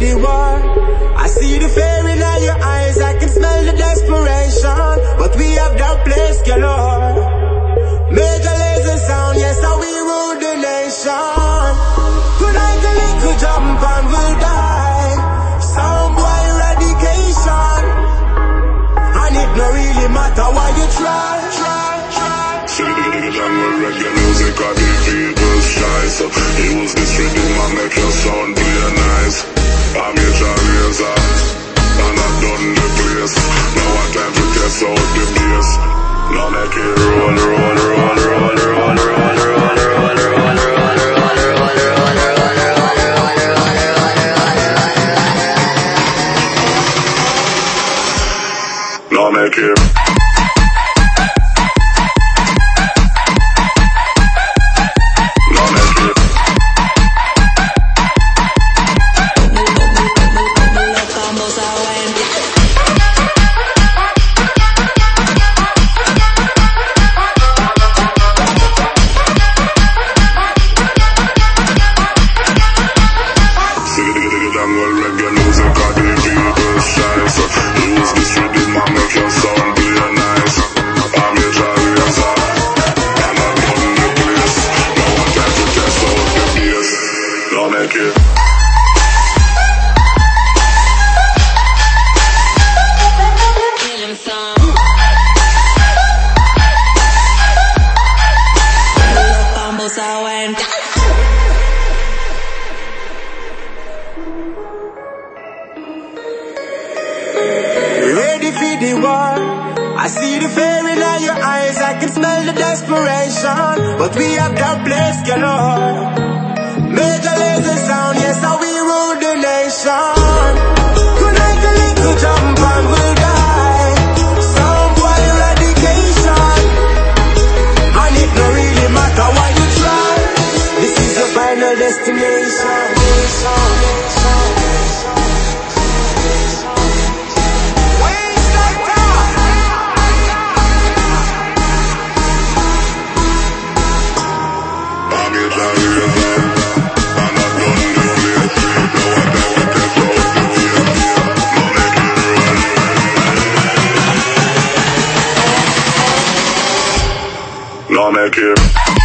war. I see the fear in all your eyes, I can smell the desperation. But we have that place galore. Major Lazer sound, yes, how we rule the nation. Tonight a little jump and we'll die. Sound boy eradication. And it no really matter why you try, try, try. The jungle reggae music, I the people's choice. Use this rhythm and make your sound test the bass. Now make it Now make it. I'm gonna make you lose your credibility Scheiße Du bist nicht mit dem Mann, nice I'm your driving as hard And I'm holding the bliss No one can to out the beers Don't make it. I went Vamos a bailar. Ready for the war. I see the fear in your eyes, I can smell the desperation. But we have that place galore. Y'all not care.